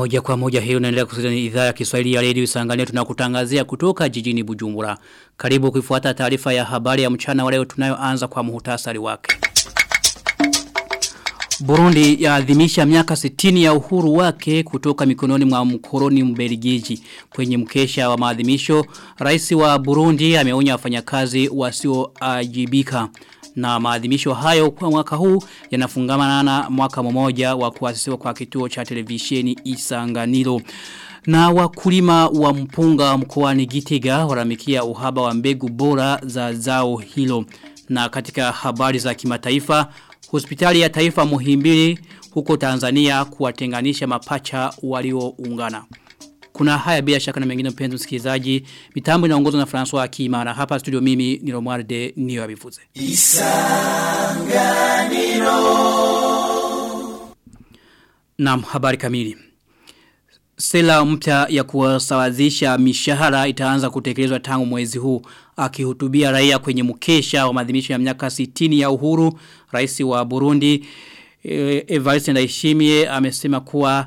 Moja kwa moja hiyo naendelea kusikiliza idhaa ya Kiswahili ya Radio Isangania tunakutangazia kutoka jijini Bujumbura. Karibu kuifuata taarifa ya habari ya mchana wa leo tunayoanza kwa muhtasari wake. Burundi yaadhimisha miaka 60 ya uhuru wake kutoka mikononi mwa mkoroni Mbelgiji. Kwenye mkesha wa maadhimisho, rais wa Burundi ameonya wafanyakazi wasioajibika. Na maadhimisho hayo kwa mwaka huu yanafungamana na mwaka mmoja wa kuasisiwa kwa kituo cha televisheni Isanganiro. Na wakulima wa mpunga mkoani Gitega waramikia uhaba wa mbegu bora za zao hilo. Na katika habari za kimataifa, hospitali ya taifa muhimbili huko Tanzania kuwatenganisha mapacha walioungana. Kuna haya bila shaka na mengine mpenzi msikilizaji. Mitambo inaongozwa na François Akimana. Hapa studio mimi ni Romualde Niyo Abivuze. Isanganiro. Naam, habari kamili. Sela mpya ya kuwasawazisha mishahara itaanza kutekelezwa tangu mwezi huu. Akihutubia raia kwenye mkesha wa maadhimisho ya miaka 60 ya uhuru, rais wa Burundi Evariste Ndayishimiye amesema kuwa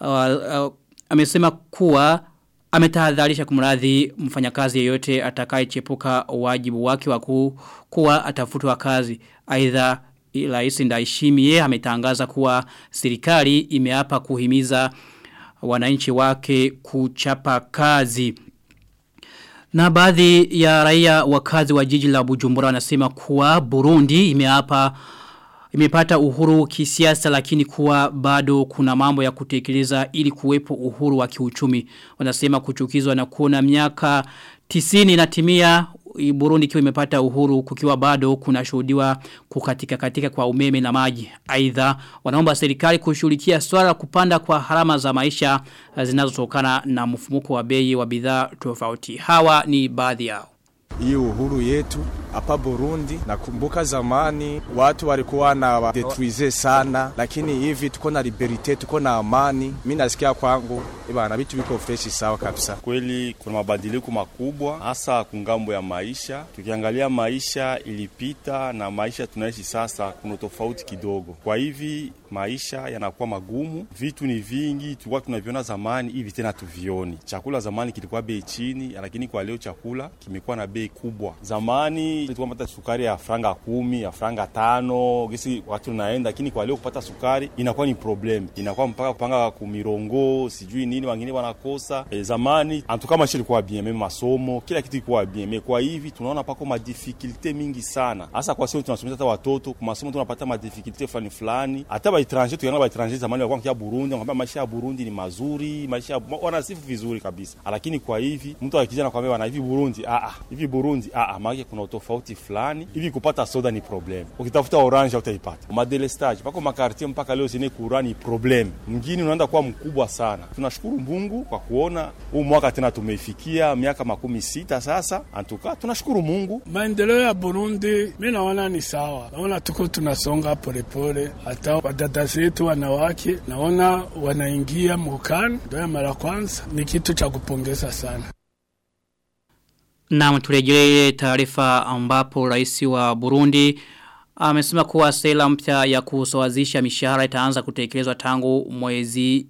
uh, uh, amesema kuwa ametahadharisha kumradhi mfanyakazi yeyote atakayechepuka wajibu wake wa kuwa atafutwa kazi. Aidha Rais Ndayishimiye ametangaza kuwa serikali imeapa kuhimiza wananchi wake kuchapa kazi. Na baadhi ya raia wakazi wa jiji la Bujumbura wanasema kuwa Burundi imeapa imepata uhuru kisiasa lakini kuwa bado kuna mambo ya kutekeleza ili kuwepo uhuru wa kiuchumi. Wanasema kuchukizwa na kuona miaka tisini na timia Burundi kiwa imepata uhuru kukiwa bado kuna shudiwa kukatika katika kwa umeme na maji. Aidha wanaomba serikali kushughulikia swala kupanda kwa harama za maisha zinazotokana na mfumuko wa bei wa bidhaa tofauti. Hawa ni baadhi yao hii uhuru yetu hapa Burundi. Nakumbuka zamani watu walikuwa na detruize sana, lakini hivi tuko na liberite, tuko na amani. Mi nasikia kwangu ibana vitu viko freshi, sawa kabisa. Kweli kuna mabadiliko makubwa, hasa kungambo ya maisha. Tukiangalia maisha ilipita na maisha tunaishi sasa, kuna tofauti kidogo. Kwa hivi maisha yanakuwa magumu, vitu ni vingi, tulikuwa tunaviona zamani, hivi tena tuvioni. Chakula zamani kilikuwa bei chini, lakini kwa leo chakula kimekuwa na bei kubwa. Zamani tulikuwa sukari ya franga kumi, ya franga tano, gisi wakati naenda, lakini kwa leo kupata sukari inakuwa ni problem, inakuwa mpaka kupanga kumirongo, sijui nini, wengine wanakosa. E, zamani antuka maisha ilikuwa meme masomo, kila kitu ilikuwa bien, me kwa hivi tunaona pako madifikulte mingi sana, hasa kwa sio tunasomesha hata watoto kwa masomo, tunapata madifikulte fulani fulani, hata ba étranger tukiona ba étranger zamani walikuwa kia Burundi, wanakwambia maisha ya Burundi ni mazuri, maisha wanasifu vizuri kabisa, lakini kwa hivi mtu akija na kwambia wana hivi Burundi, ah ah, hivi Burundi ah ah, maana kuna tofauti fulani hivi. Kupata soda ni problem, ukitafuta orange utaipata. Madelestage pako makartie mpaka leo sine kura ni problem, mwingine, unaenda kuwa mkubwa sana. Tunashukuru Mungu kwa kuona huu mwaka tena tumeifikia miaka makumi sita sasa, antuka tunashukuru Mungu. Maendeleo ya Burundi mimi naona ni sawa, naona tuko tunasonga polepole, hata wadada zetu wanawake naona wanaingia mukani, ndio mara kwanza, ni kitu cha kupongeza sana. Na turejelee taarifa ambapo rais wa Burundi amesema kuwa sera mpya ya kusawazisha mishahara itaanza kutekelezwa tangu mwezi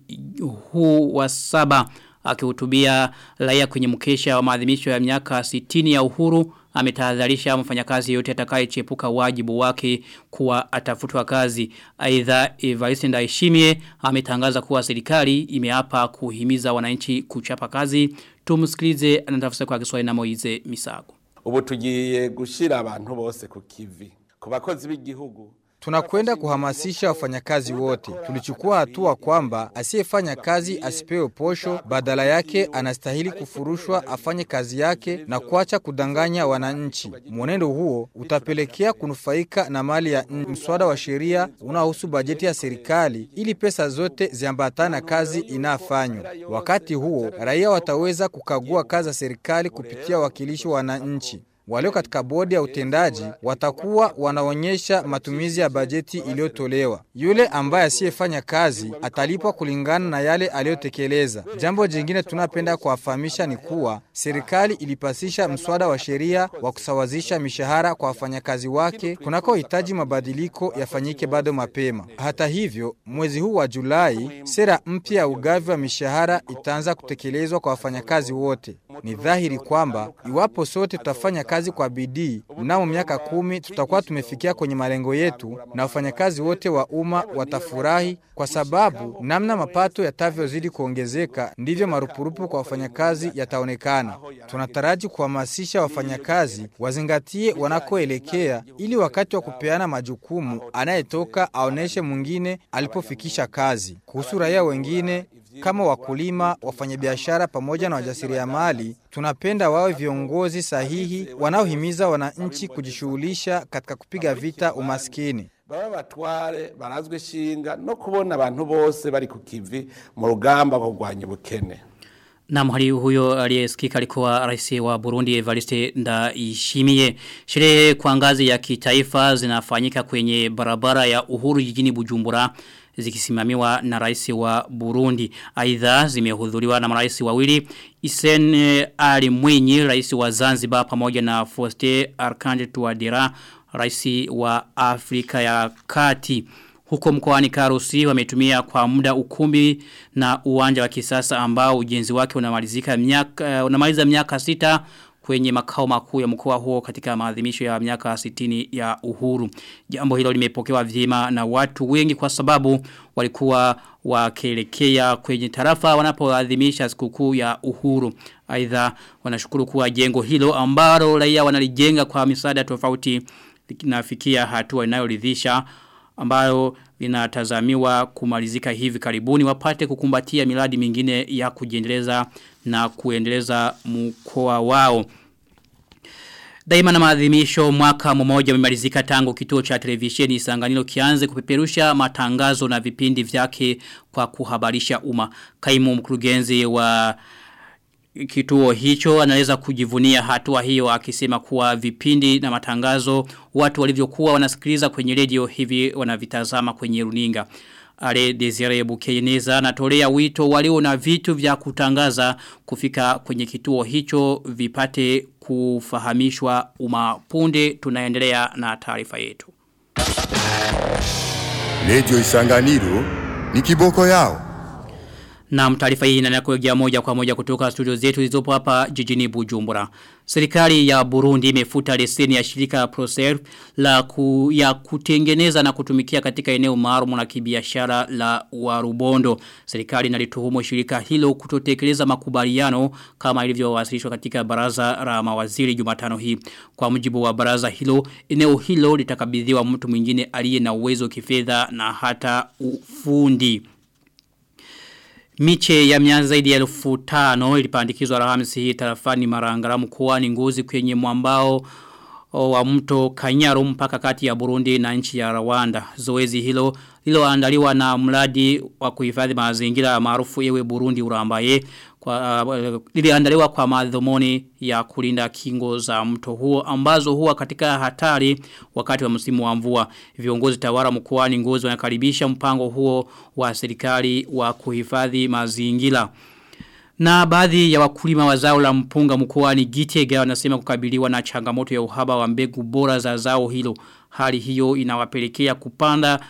huu wa saba akihutubia raia kwenye mkesha wa maadhimisho ya miaka 60 ya uhuru ametahadharisha mfanyakazi yote atakayechepuka wajibu wake kuwa atafutwa kazi. Aidha Evariste Ndayishimiye ametangaza kuwa serikali imeapa kuhimiza wananchi kuchapa kazi. Tumsikilize anatafsiri kwa Kiswahili na Moize Misago. Ubu tugiye gushira abantu bose ku kivi. Ku bakozi b'igihugu Tunakwenda kuhamasisha wafanyakazi wote. Tulichukua hatua kwamba asiyefanya kazi asipewe posho, badala yake anastahili kufurushwa afanye kazi yake na kuacha kudanganya wananchi. Mwenendo huo utapelekea kunufaika na mali ya nchi. Mswada wa sheria unaohusu bajeti ya serikali ili pesa zote ziambatane na kazi inafanywa. Wakati huo raia wataweza kukagua kazi za serikali kupitia wakilishi wa wananchi walio katika bodi ya utendaji watakuwa wanaonyesha matumizi ya bajeti iliyotolewa. Yule ambaye asiyefanya kazi atalipwa kulingana na yale aliyotekeleza. Jambo jingine tunapenda kuwafahamisha ni kuwa serikali ilipasisha mswada wa sheria wa kusawazisha mishahara kwa wafanyakazi wake kunakohitaji mabadiliko yafanyike bado mapema. Hata hivyo, mwezi huu wa Julai, sera mpya ya ugavi wa mishahara itaanza kutekelezwa kwa wafanyakazi wote. Ni dhahiri kwamba iwapo sote tutafanya kazi kwa bidii, mnamo miaka kumi tutakuwa tumefikia kwenye malengo yetu na wafanyakazi wote wa umma watafurahi, kwa sababu namna mapato yatavyozidi kuongezeka ndivyo marupurupu kwa wafanyakazi yataonekana. Tunataraji kuhamasisha wafanyakazi wazingatie wanakoelekea, ili wakati wa kupeana majukumu anayetoka aoneshe mwingine alipofikisha kazi. Kuhusu raia wengine kama wakulima, wafanyabiashara pamoja na wajasiriamali, tunapenda wawe viongozi sahihi wanaohimiza wananchi kujishughulisha katika kupiga vita umaskini. baba batware barazwe shinga no kubona abantu bose bari kukivi mu rugamba rwo kurwanya ubukene Na mhali huyo aliyesikika alikuwa rais wa Burundi Evariste Ndayishimiye. Sherehe kwa ngazi ya kitaifa zinafanyika kwenye barabara ya Uhuru jijini Bujumbura zikisimamiwa na rais wa Burundi. Aidha zimehudhuriwa na marais wawili Isen Ali Mwinyi rais wa Zanzibar pamoja na Foste Arkanje Tuadera rais wa Afrika ya Kati. Huko mkoani Karusi wametumia kwa muda ukumbi na uwanja wa kisasa ambao ujenzi wake unamalizika miaka uh, unamaliza miaka sita kwenye makao makuu ya mkoa huo katika maadhimisho ya miaka 60 ya uhuru. Jambo hilo limepokewa vyema na watu wengi kwa sababu walikuwa wakielekea kwenye tarafa wanapoadhimisha sikukuu ya uhuru. Aidha wanashukuru kuwa jengo hilo ambalo raia wanalijenga kwa misaada tofauti linafikia hatua inayoridhisha ambayo linatazamiwa kumalizika hivi karibuni wapate kukumbatia miradi mingine ya kujiendeleza na kuendeleza mkoa wao. Daima na maadhimisho mwaka mmoja umemalizika tangu kituo cha televisheni Isanganiro kianze kupeperusha matangazo na vipindi vyake kwa kuhabarisha umma. Kaimu mkurugenzi wa kituo hicho anaweza kujivunia hatua hiyo akisema kuwa vipindi na matangazo watu walivyokuwa wanasikiliza kwenye redio hivi wanavitazama kwenye runinga. Ale Desire Bukeneza anatolea wito walio na vitu vya kutangaza kufika kwenye kituo hicho vipate kufahamishwa umapunde tunaendelea na taarifa yetu. Redio Isanganiro ni kiboko yao. Na taarifa hii inanakujia moja kwa moja kutoka studio zetu zilizopo hapa jijini Bujumbura. Serikali ya Burundi imefuta leseni ya shirika Procer la ku, ya kutengeneza na kutumikia katika eneo maalum la kibiashara la Warubondo. Serikali inalituhumu shirika hilo kutotekeleza makubaliano kama ilivyowasilishwa katika baraza la mawaziri Jumatano hii. Kwa mujibu wa baraza hilo, eneo hilo litakabidhiwa mtu mwingine aliye na uwezo kifedha na hata ufundi. Miche ya mianza zaidi ya elfu tano ilipandikizwa alhamisi hii tarafani marangaramu kuwa ni nguzi kwenye mwambao wa mto Kanyaru mpaka kati ya Burundi na nchi ya Rwanda. Zoezi hilo liloandaliwa na mradi wa kuhifadhi mazingira maarufu yewe Burundi urambaye kwa uh, liliandaliwa kwa madhumuni ya kulinda kingo za mto huo ambazo huwa katika hatari wakati wa msimu wa mvua. Viongozi tawara mkoani Ngozi wanakaribisha mpango huo wa serikali wa kuhifadhi mazingira. Na baadhi ya wakulima wa zao la mpunga mkoani Gitega wanasema kukabiliwa na changamoto ya uhaba wa mbegu bora za zao hilo. Hali hiyo inawapelekea kupanda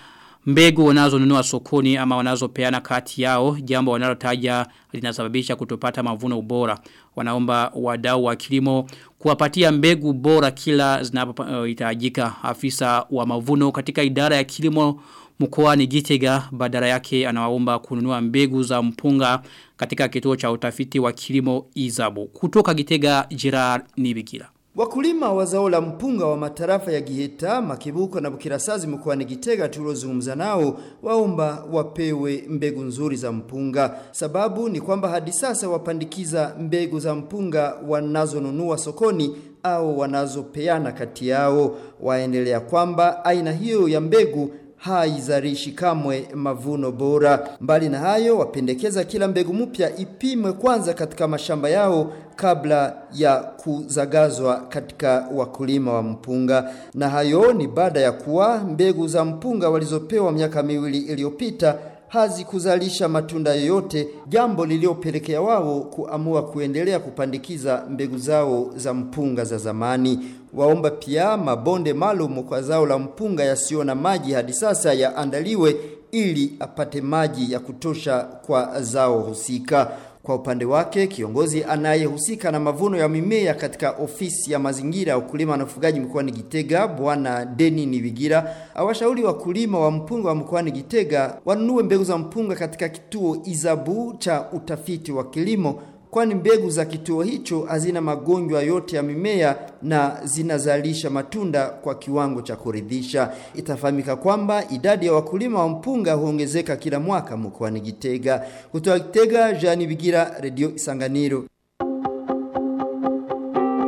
mbegu wanazonunua sokoni ama wanazopeana kati yao jambo wanalotaja linasababisha kutopata mavuno ubora wanaomba wadau wa kilimo kuwapatia mbegu bora kila zinapohitajika. Uh, afisa wa mavuno katika idara ya kilimo mkoani Gitega badala yake anawaomba kununua mbegu za mpunga katika kituo cha utafiti wa kilimo Izabu. Kutoka Gitega Gerard Nibikira Wakulima wa zao la mpunga wa matarafa ya Giheta, Makibuko na Bukirasazi mkoani Gitega tuliozungumza nao waomba wapewe mbegu nzuri za mpunga. Sababu ni kwamba hadi sasa wapandikiza mbegu za mpunga wanazonunua sokoni au wanazopeana kati yao. Waendelea kwamba aina hiyo ya mbegu haizarishi kamwe mavuno bora. Mbali na hayo, wapendekeza kila mbegu mpya ipimwe kwanza katika mashamba yao kabla ya kuzagazwa katika wakulima wa mpunga. Na hayo ni baada ya kuwa mbegu za mpunga walizopewa miaka miwili iliyopita hazikuzalisha matunda yoyote, jambo liliopelekea wao kuamua kuendelea kupandikiza mbegu zao za mpunga za zamani. Waomba pia mabonde maalum kwa zao la mpunga yasiyo na maji hadi sasa yaandaliwe ili apate maji ya kutosha kwa zao husika. Kwa upande wake kiongozi anayehusika na mavuno ya mimea katika ofisi ya mazingira ya ukulima na ufugaji mkoani Gitega, bwana Deni Nibigira awashauri wakulima wa mpunga wa mkoani Gitega wanunue mbegu za mpunga katika kituo Izabu cha utafiti wa kilimo kwani mbegu za kituo hicho hazina magonjwa yote ya mimea na zinazalisha matunda kwa kiwango cha kuridhisha. Itafahamika kwamba idadi ya wakulima wa mpunga huongezeka kila mwaka mkoani Gitega. Kutoka Gitega, Jean Bigira, Radio Isanganiro.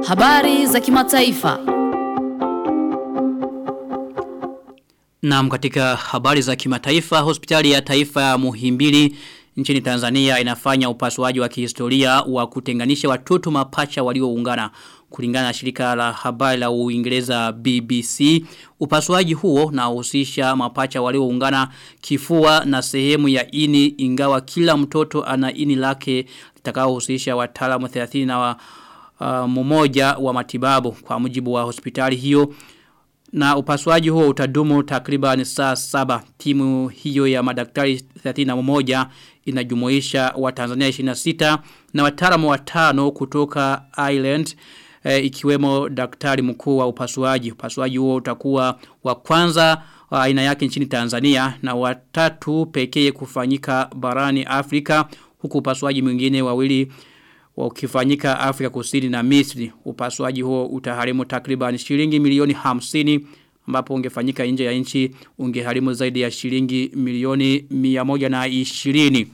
Habari za kimataifa. Naam katika habari za kimataifa, hospitali ya taifa ya Muhimbili nchini Tanzania inafanya upasuaji wa kihistoria wa kutenganisha watoto mapacha walioungana kulingana na shirika la habari la Uingereza BBC. Upasuaji huo na uhusisha mapacha walioungana kifua na sehemu ya ini ingawa kila mtoto ana ini lake litakaohusisha wataalamu 30 na wa, uh, mmoja wa matibabu kwa mujibu wa hospitali hiyo na upasuaji huo utadumu takriban saa saba. Timu hiyo ya madaktari 31 inajumuisha wa Tanzania 26 na wataalamu watano kutoka Ireland e, ikiwemo daktari mkuu wa upasuaji. Upasuaji huo utakuwa wa kwanza wa aina yake nchini Tanzania na watatu pekee kufanyika barani Afrika huku upasuaji mwingine wawili ukifanyika Afrika Kusini na Misri. Upasuaji huo utaharimu takriban shilingi milioni 50 ambapo ungefanyika nje ya nchi ungeharimu zaidi ya shilingi milioni 120.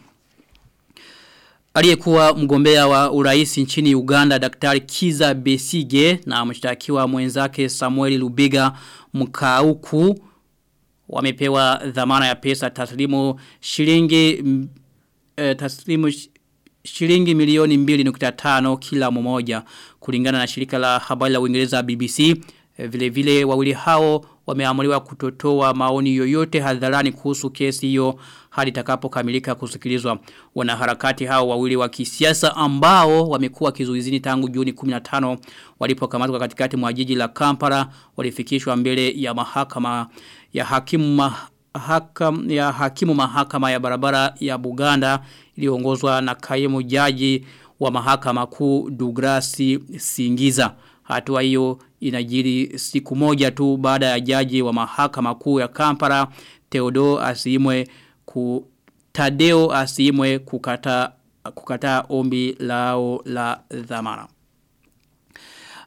Aliyekuwa mgombea wa urais nchini Uganda Daktari Kiza Besige na mshtakiwa mwenzake Samuel Lubiga Mkauku wamepewa dhamana ya pesa taslimu shilingi eh, taslimu shilingi milioni 2.5 kila mmoja kulingana na shirika la habari la Uingereza BBC vile vile wawili hao wameamuliwa kutotoa maoni yoyote hadharani kuhusu kesi hiyo hadi takapokamilika kusikilizwa. Wanaharakati hao wawili wa kisiasa ambao wamekuwa kizuizini tangu Juni 15 walipokamatwa katikati mwa jiji la Kampala walifikishwa mbele ya mahakama ya hakimu Hakam, ya hakimu mahakama ya barabara ya Buganda iliongozwa na kaimu jaji wa mahakama kuu Dugrasi Singiza. Hatua hiyo inajiri siku moja tu baada ya jaji wa mahakama kuu ya Kampala Teodo Asimwe ku Tadeo Asimwe kukata kukataa ombi lao la dhamana.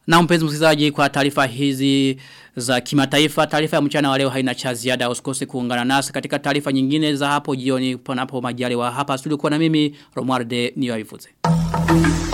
Na mpenzi msikilizaji kwa taarifa hizi za kimataifa taarifa ya mchana wa leo haina cha ziada. Usikose kuungana nasi katika taarifa nyingine za hapo jioni panapo majaliwa. Hapa studio kwa na mimi Romualde niyo Thank